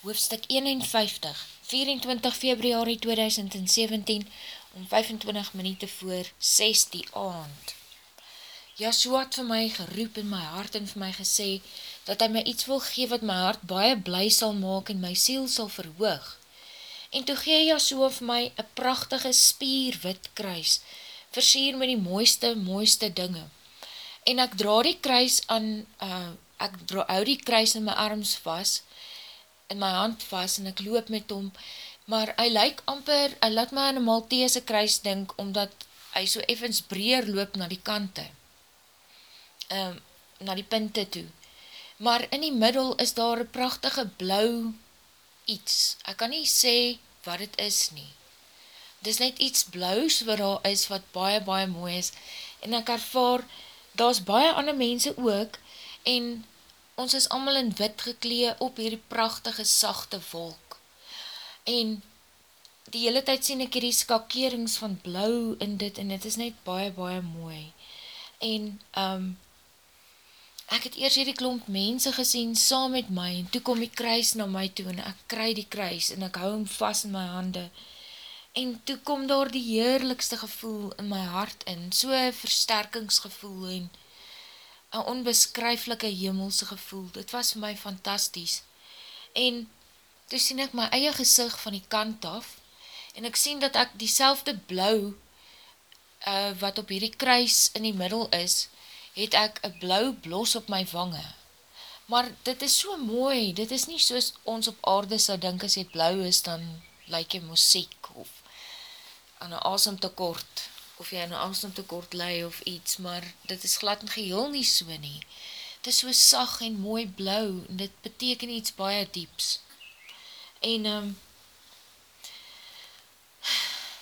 hoofstuk 51, 24 februari 2017, om 25 minuut voor 6 die aand. Joshua het vir my geroep in my hart en vir my gesê, dat hy my iets wil gee wat my hart baie bly sal maak en my siel sal verhoog. En toe gee Joshua vir my een prachtige spierwit kruis, versier met die mooiste, mooiste dinge. En ek dra die kruis aan, uh, ek dra, hou die kruis in my arms vast, in my hand vast en ek loop met hom, maar hy lyk amper, hy laat my aan een Maltese kruis dink, omdat hy so evens breer loop na die kante, um, na die pinte toe. Maar in die middel is daar een prachtige blauw iets. Ek kan nie sê wat het is nie. Dit is net iets blauws wat daar is, wat baie, baie mooi is. En ek ervaar, daar is baie ander mense ook, en ons is allemaal in wit geklee op hierdie prachtige sachte wolk. En die hele tyd sien ek hierdie skakerings van blauw in dit, en dit is net baie, baie mooi. En, um, ek het eers hierdie klomp mense gesien saam met my, en toe kom die kruis na my toe, en ek kry die kruis, en ek hou hom vast in my hande, en toe kom daar die heerlikste gevoel in my hart in, so'n versterkingsgevoel, en, een onbeskryflike hemelse gevoel, dit was vir my fantasties, en toe sien ek my eie gezicht van die kant af, en ek sien dat ek die selfde blauw, uh, wat op hierdie kruis in die middel is, het ek een blauw blos op my vange, maar dit is so mooi, dit is nie soos ons op aarde sal dink, as het blauw is, dan lyk jy muziek, of aan een asemtekort, of jy aan een asemtekort lei of iets, maar dit is glad en geheel nie so nie. Het is so sag en mooi blauw, en dit beteken iets baie dieps. En, um,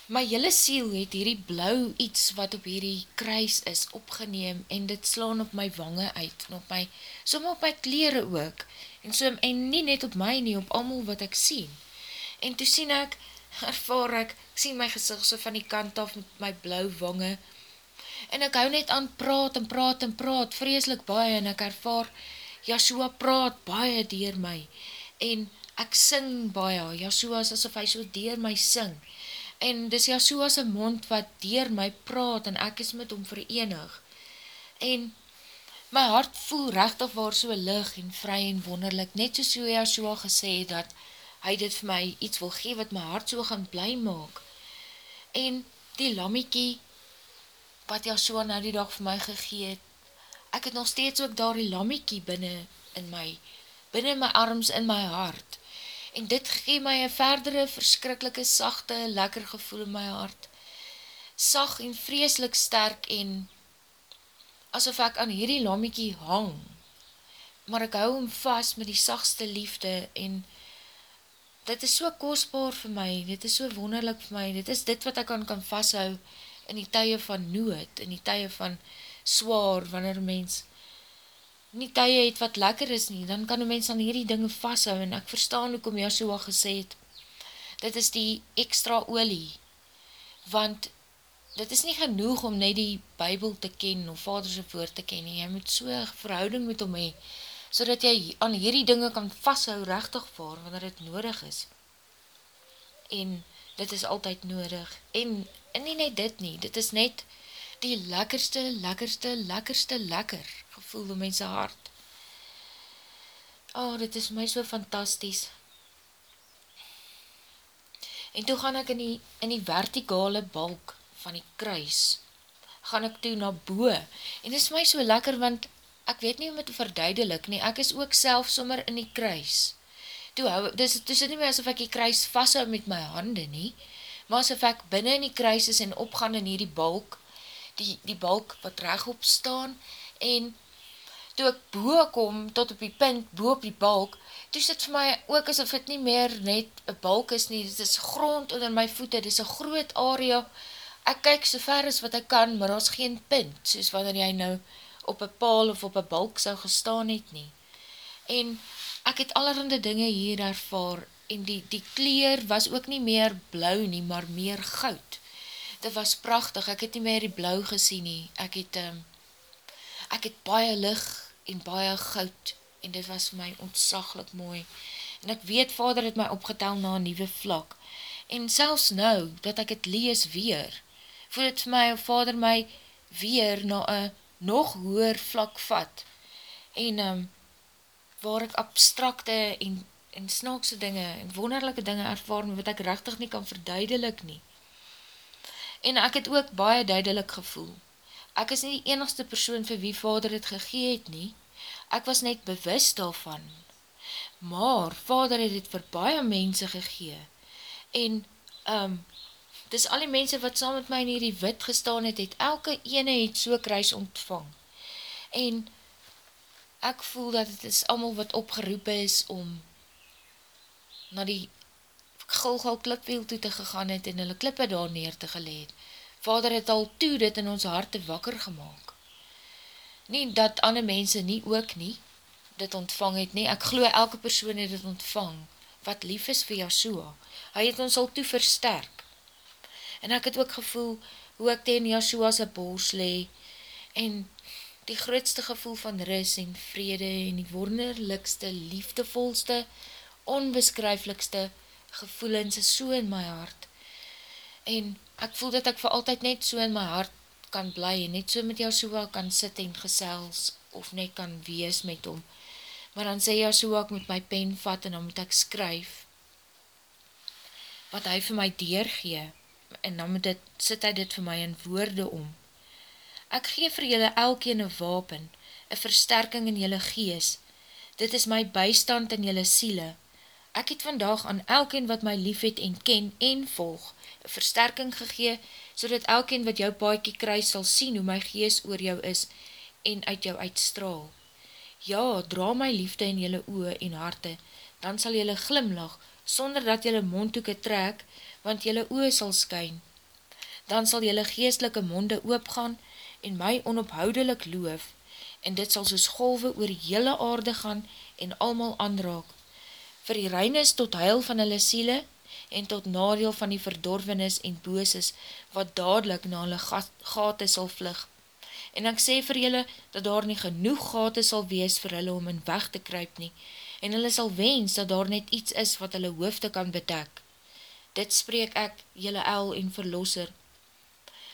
my hele siel het hierdie blauw iets wat op hierdie kruis is opgeneem, en dit slaan op my wange uit, en op my, som op my kleren ook, en som, en nie net op my nie, op allemaal wat ek sien. En toe sien ek, ervaar ek, ek sien my gezicht so van die kant af met my blauw wange, en ek hou net aan praat en praat en praat, vreselik baie, en ek ervaar, Joshua praat baie dier my, en ek sing baie, Joshua is asof hy so dier my sing, en dis Joshua sy mond wat dier my praat, en ek is met hom verenig, en my hart voel rechtig waar so lig en vry en wonderlik, net soos Joshua gesê dat, hy dit vir my iets wil gee wat my hart so gaan bly maak. En die lammiekie, wat Joshua nou die dag vir my gegeet, ek het nog steeds ook daar die lammiekie binnen in my, binnen my arms in my hart. En dit gee my een verdere verskrikkelike sachte, lekker gevoel in my hart. Sag en vreeslik sterk en asof ek aan hierdie lammiekie hang. Maar ek hou hom vast met die sagste liefde en dit is so kostbaar vir my, dit is so wonderlik vir my, dit is dit wat ek kan, kan vasthou in die tye van nood, in die tye van swaar, wanneer mens nie tye het wat lekker is nie, dan kan een mens aan hierdie dinge vasthou, en ek verstaan hoe kom Joshua gesê het, dit is die extra olie, want dit is nie genoeg om net die bybel te ken, of vaderse woord te ken, jy moet so verhouding met hom hee, so dat jy aan hierdie dinge kan vasthou rechtig voor, wanneer het nodig is. En dit is altyd nodig. En, en nie net dit nie, dit is net die lekkerste, lekkerste, lekkerste, lekker gevoel in mense hart. Oh, dit is my so fantasties. En toe gaan ek in die, in die vertikale balk van die kruis, gaan ek toe na boe, en dit is my so lekker, want ek weet nie om het te verduidelik nie, ek is ook self sommer in die kruis. Toe hou, dus, dus het nie meer asof ek die kruis vasthou met my hande nie, maar asof ek binnen in die kruis is en opgaan in hierdie balk, die, die balk wat rechtop staan, en toe ek boe kom, tot op die punt, boe op die balk, toe sit vir my ook asof het nie meer net een balk is nie, dit is grond onder my voete, dit is een groot area, ek kyk so ver as wat ek kan, maar daar is geen punt, soos wanneer jy nou op een paal of op een balk sou gestaan het nie. En ek het allerhande dinge hier ervaar en die, die kleer was ook nie meer blauw nie, maar meer goud. Dit was prachtig, ek het nie meer die blauw gesien nie. Ek het, um, ek het baie lig en baie goud en dit was vir my ontsaglik mooi. en ek weet vader het my opgetel na een nieuwe vlak, en selfs nou, dat ek het lees weer, voel het vir my, vader my weer na een nog hoer vlak vat, en um, waar ek abstrakte en, en snaakse dinge, en wonderlijke dinge ervaar, wat ek rechtig nie kan verduidelik nie. En ek het ook baie duidelik gevoel, ek is nie die enigste persoon vir wie vader het gegeet nie, ek was net bewus daarvan, maar vader het het vir baie mense gegee, en, um, dis al die mense wat saam met my in hierdie wit gestaan het, het elke ene het so kruis ontvang, en, ek voel dat het is allemaal wat opgeroep is om na die gulgal klipweel toe te gegaan het en hulle klippe daar neer te geleed. Vader het al toe dit in ons harte wakker gemaakt. Nie dat ander mense nie ook nie, dit ontvang het nie, ek glo elke persoon het dit ontvang, wat lief is vir Yahshua, hy het ons al toe versterk, en ek het ook gevoel, hoe ek ten Yahshua sy bors le, en die grootste gevoel van ris en vrede, en die wonderlikste, liefdevolste, onbeskryflikste gevoelens is so in my hart, en ek voel dat ek vir altyd net so in my hart kan bly, en net so met Yahshua kan sit en gesels, of net kan wees met hom, maar dan sê so ek moet my pen vat en dan moet ek skryf wat hy vir my deurgee en dan moet dit, sit hy dit vir my in woorde om. Ek gee vir julle elkeen een wapen, een versterking in julle gees. Dit is my bystand in julle siele. Ek het vandag aan elkeen wat my lief het en ken en volg, een versterking gegee, so dat elkeen wat jou paaikie kruis sal sien hoe my gees oor jou is en uit jou uitstraal. Ja, dra my liefde in jylle oe en harte, dan sal jylle glimlach, sonder dat jylle mondhoeke trek, want jylle oe sal skyn. Dan sal jylle geestelike monde oopgaan en my onophoudelik loof, en dit sal soos golwe oor jylle aarde gaan en almal aanraak. Vir die reinis tot huil van hulle siele, en tot nadeel van die verdorvenis en booses, wat dadelijk na hulle gate sal vlug en ek sê vir julle, dat daar nie genoeg gate sal wees vir hulle om in weg te kryp nie, en hulle sal wens dat daar net iets is wat hulle hoofde kan bedek. Dit spreek ek, julle el en verlosser.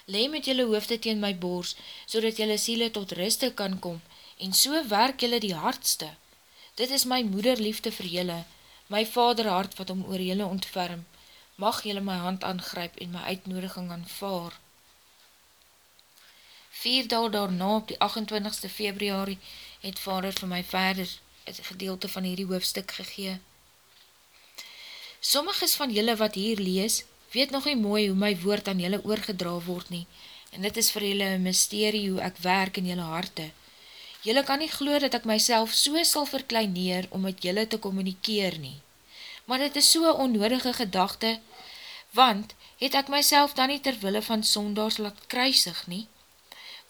Lee met julle hoofde teen my boors, so dat julle siele tot ruste kan kom, en so werk julle die hardste. Dit is my moederliefde vir julle, my vaderhart wat om oor julle ontferm. Mag julle my hand aangryp en my uitnodiging aanvaar. Vier daal daarna op die 28ste februari het vader vir my verder gedeelte van hierdie hoofdstuk gegee. Sommiges van julle wat hier lees, weet nog nie mooi hoe my woord aan julle oorgedra word nie, en dit is vir julle een mysterie hoe ek werk in julle harte. Julle kan nie glo dat ek myself so sal verkleineer om met julle te communikeer nie. Maar dit is so onnodige gedachte, want het ek myself dan nie terwille van sondags laat kruisig nie?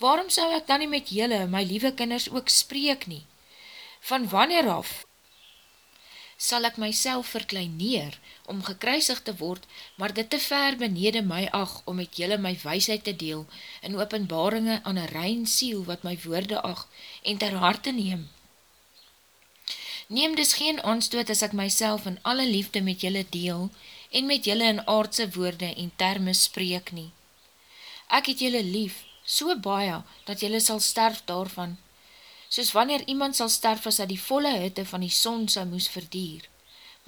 waarom sou ek dan nie met julle, my liewe kinders, ook spreek nie? Van wanneer af sal ek myself verkleineer om gekruisig te word, maar dit te ver benede my ag om met julle my weisheid te deel in openbaringe aan een rein siel wat my woorde ag en ter harte neem. Neem dus geen aanstoot as ek myself in alle liefde met julle deel en met julle in aardse woorde en termen spreek nie. Ek het julle lief, so baie, dat jylle sal sterf daarvan, soos wanneer iemand sal sterf as hy die volle hitte van die son sal moes verdier.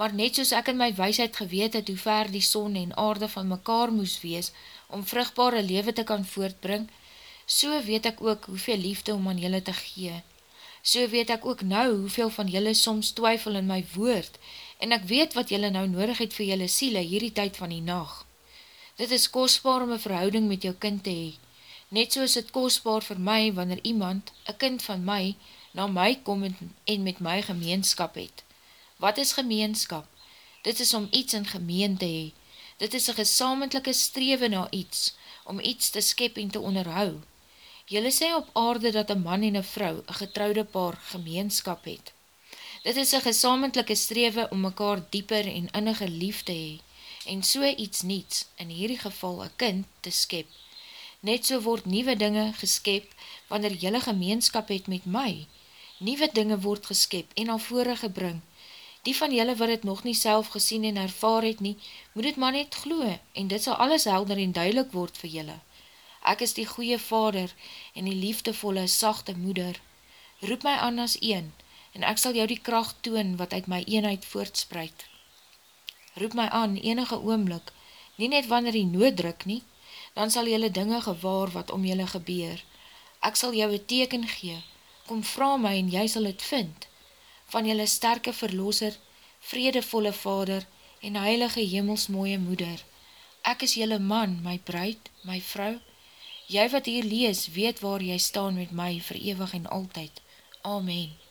Maar net soos ek in my weisheid geweet het hoe ver die son en aarde van mekaar moes wees om vrugbare lewe te kan voortbring, so weet ek ook hoeveel liefde om aan jylle te gee. So weet ek ook nou hoeveel van jylle soms twyfel in my woord en ek weet wat jylle nou nodig het vir jylle siele hierdie tyd van die nacht. Dit is kostbaar om een verhouding met jou kind te hee net soos het kostbaar vir my, wanneer iemand, een kind van my, na my kom en met my gemeenskap het. Wat is gemeenskap? Dit is om iets in gemeen te hee. Dit is een gesamentlijke strewe na iets, om iets te skep en te onderhou. Julle sê op aarde dat een man en een vrou, een getrouwde paar, gemeenskap het. Dit is een gesamentlijke strewe om mekaar dieper en innige lief te hee, en so iets niets, in hierdie geval een kind, te skep. Net so word nieuwe dinge geskep, wanneer jylle gemeenskap het met my. Nieuwe dinge word geskep en al vore gebring. Die van julle wat het nog nie self gesien en ervaar het nie, moet het maar net gloe, en dit sal alles helder en duidelik word vir julle. Ek is die goeie vader en die liefdevolle, sachte moeder. Roep my aan as een, en ek sal jou die kracht toon wat uit my eenheid voortspreid. Roep my aan enige oomlik, nie net wanneer die nood druk nie, dan sal jylle dinge gewaar wat om jylle gebeur. Ek sal jou een teken gee, kom vraag my en jy sal het vind, van jylle sterke verloser, vredevolle vader en heilige hemelsmooie moeder. Ek is jylle man, my bruid, my vrou. Jy wat hier lees, weet waar jy staan met my, verewig en altyd. Amen.